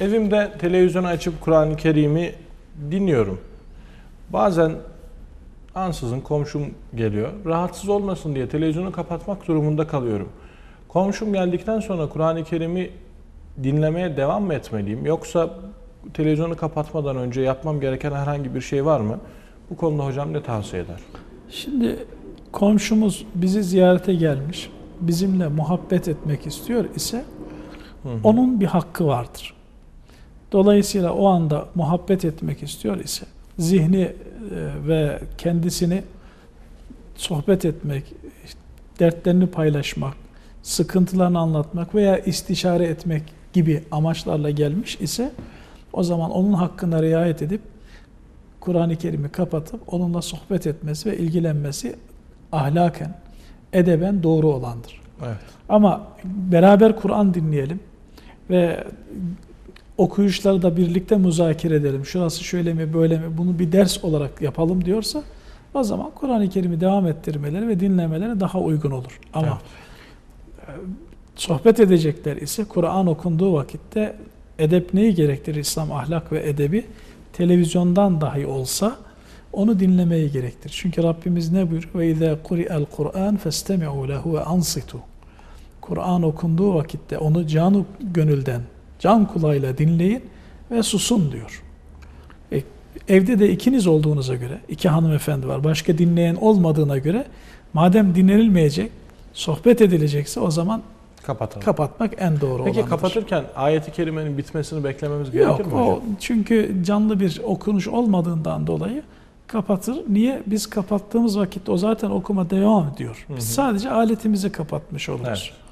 Evimde televizyonu açıp Kur'an-ı Kerim'i dinliyorum. Bazen ansızın komşum geliyor. Rahatsız olmasın diye televizyonu kapatmak durumunda kalıyorum. Komşum geldikten sonra Kur'an-ı Kerim'i dinlemeye devam mı etmeliyim? Yoksa televizyonu kapatmadan önce yapmam gereken herhangi bir şey var mı? Bu konuda hocam ne tavsiye eder? Şimdi komşumuz bizi ziyarete gelmiş, bizimle muhabbet etmek istiyor ise Hı hı. onun bir hakkı vardır. Dolayısıyla o anda muhabbet etmek istiyor ise zihni e, ve kendisini sohbet etmek, dertlerini paylaşmak, sıkıntılarını anlatmak veya istişare etmek gibi amaçlarla gelmiş ise o zaman onun hakkına riayet edip Kur'an-ı Kerim'i kapatıp onunla sohbet etmesi ve ilgilenmesi ahlaken, edeben doğru olandır. Evet. Ama beraber Kur'an dinleyelim ve okuyuşları da birlikte müzakere edelim. Şurası şöyle mi böyle mi bunu bir ders olarak yapalım diyorsa o zaman Kur'an-ı Kerim'i devam ettirmeleri ve dinlemeleri daha uygun olur. Ama e, sohbet edecekler ise Kur'an okunduğu vakitte edep neyi gerektirir? İslam ahlak ve edebi televizyondan dahi olsa onu dinlemeyi gerektirir. Çünkü Rabbimiz ne buyuruyor? Ve izâ kuri'el Kur'an festemi'û lehu ve ansitu. Kur'an okunduğu vakitte onu canı gönülden, can kulağıyla dinleyin ve susun diyor. E, evde de ikiniz olduğunuza göre, iki hanımefendi var, başka dinleyen olmadığına göre madem dinlenilmeyecek, sohbet edilecekse o zaman Kapatalım. kapatmak en doğru Peki olanıdır. kapatırken ayeti kerimenin bitmesini beklememiz gerekir Yok, mi o hocam? çünkü canlı bir okunuş olmadığından dolayı kapatır. Niye? Biz kapattığımız vakitte o zaten okuma devam ediyor. Hı hı. Biz sadece aletimizi kapatmış oluruz. Evet.